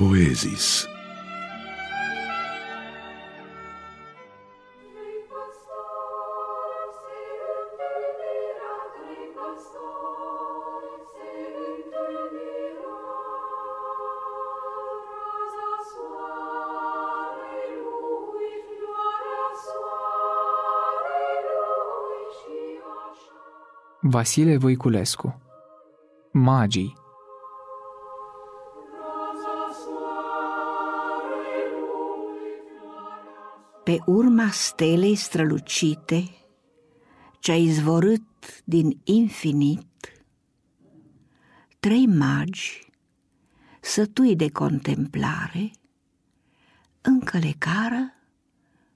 Poezis. Vasile Voiculescu Magii Pe urma stelei strălucite ce-a izvorât din infinit, trei magi, sătui de contemplare, încălecară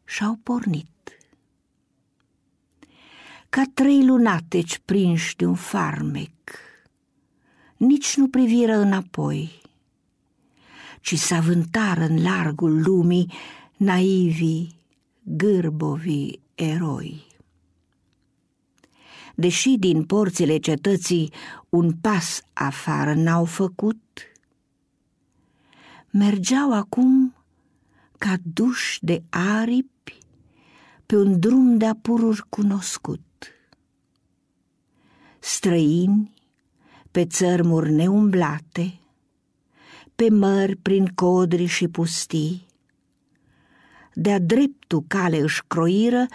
și-au pornit ca trei lunateci prinși de un farmec. Nici nu priviră înapoi, ci s-avântară în largul lumii naivii, gârbovii eroi. Deși din porțile cetății un pas afară n-au făcut, mergeau acum ca duși de aripi pe un drum de apururi cunoscut străini, pe țărmuri neumblate, pe mări prin codri și pustii, de-a dreptul cale își croiră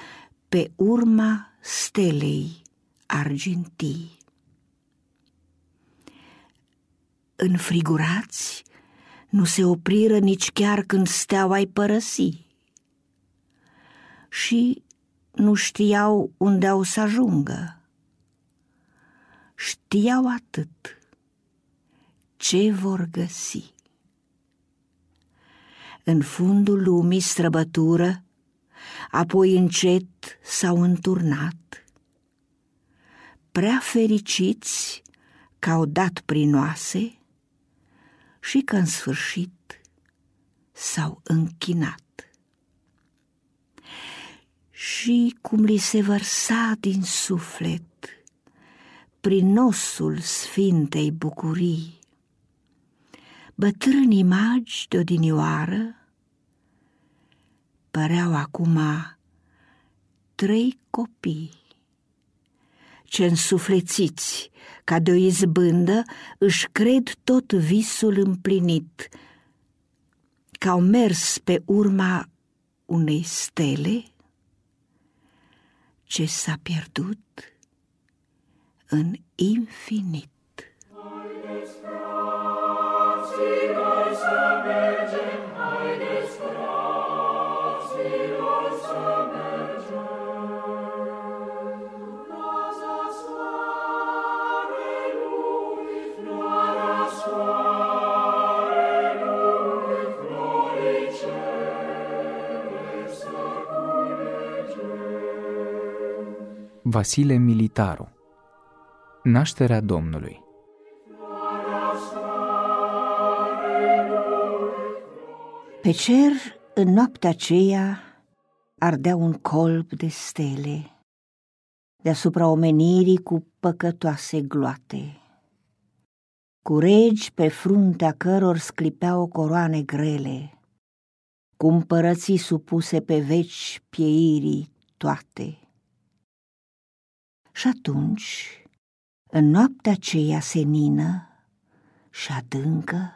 pe urma stelei argintii. Înfrigurați, nu se opriră nici chiar când steaua-i părăsi și nu știau unde au să ajungă știau atât ce vor găsi. În fundul lumii străbătură, apoi încet s-au înturnat, prea fericiți că au dat prinoase și că în sfârșit s-au închinat. Și cum li se vărsa din suflet prin nosul sfintei bucurii. Bătrânii magi de odinioară? Păreau acum trei copii ce însuflețiți ca de o izbândă își cred tot visul împlinit, că au mers pe urma unei stele? Ce s-a pierdut? În infinit. Vasile Militaru Nașterea Domnului Pe cer, în noaptea aceea, ardea un colb de stele, deasupra omenirii cu păcătoase gloate. Cu regi pe fruntea căror sclipeau coroane grele, cu împărății supuse pe veci pieirii toate. Și atunci, în noaptea aceea senină și adâncă,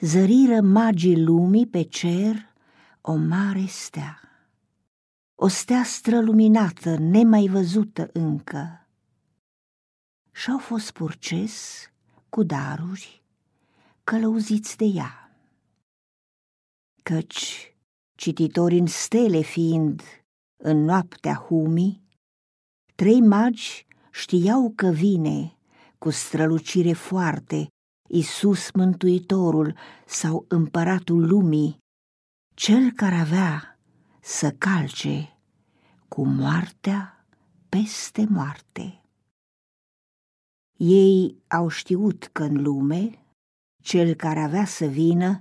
zăriră magii lumii pe cer o mare stea, o stea străluminată, nemai văzută încă. Și-au fost purces cu daruri călăuziți de ea. Căci, cititori în stele fiind, în noaptea humii, trei magi știau că vine cu strălucire foarte Isus Mântuitorul sau Împăratul Lumii, cel care avea să calce cu moartea peste moarte. Ei au știut că în lume, cel care avea să vină,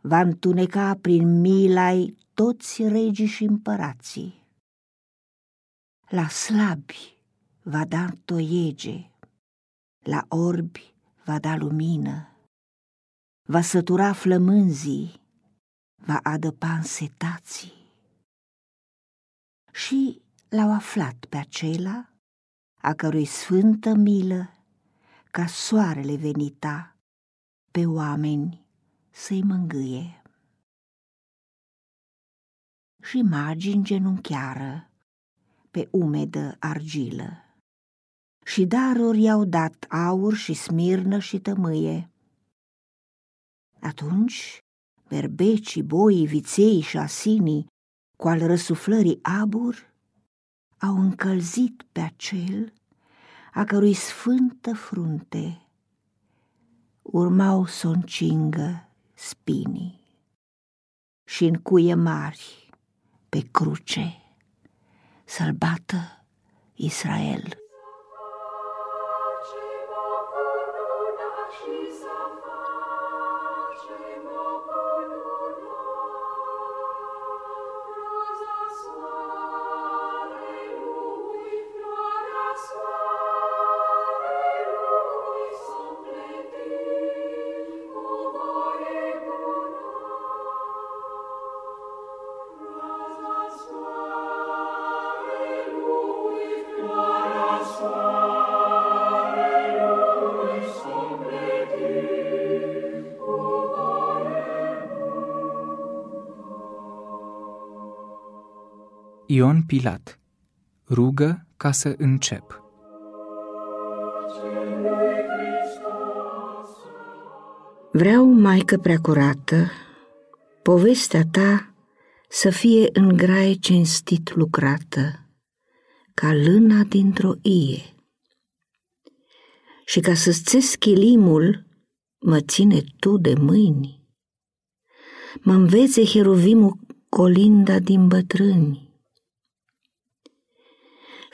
va întuneca prin milai toți regii și împărații. La slabi va da toiege, la orbi va da lumină, va sătura flămânzii, va adăpa însetații. Și l-au aflat pe acela, a cărui sfântă milă, ca soarele venita, pe oameni să-i mângâie. Și magii îngenunchiară pe umedă argilă și daruri i-au dat aur și smirnă și tămâie. Atunci, berbecii, boii, viței și asinii, cu al răsuflării abur, au încălzit pe acel a cărui sfântă frunte urmau să încingă spinii și în cuie mari pe cruce să-l bată Israel. Ion Pilat Rugă ca să încep Vreau, Maică Preacurată, povestea ta să fie în grai cinstit lucrată, ca lâna dintr-o ie. Și ca să-ți țes chilimul, mă ține tu de mâini. Mă învețe heruvimul colinda din bătrâni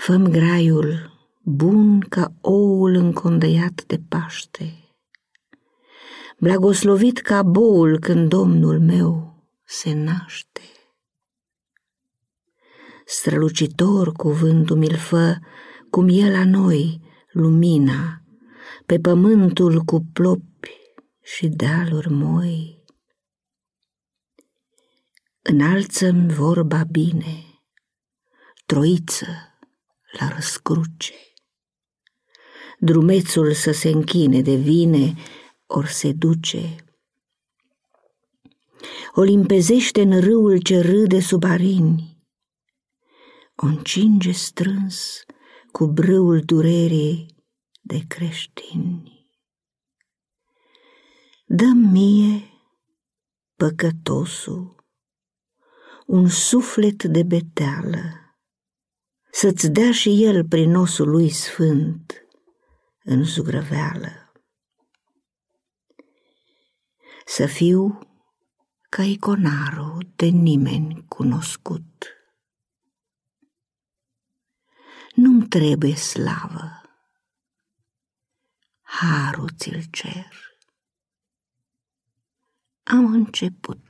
Făm graiul bun ca oul încondăiat de Paște, blagoslovit ca boul când Domnul meu se naște. Strălucitor cuvântul mi-l fă, cum e la noi lumina, pe pământul cu plopi și dealuri moi. Înalță-mi vorba bine, troiță, la răscruce. Drumețul să se închine de vine, or se duce. O limpezește în râul ce râde sub arini, o încinge strâns cu brâul durerii de creștini. dă mie, păcătosul, un suflet de beteală, să-ți dea și el prin osul lui sfânt în zugrăveală. Să fiu ca iconarul de nimeni cunoscut. Nu-mi trebuie slavă, harul ți-l cer. Am început.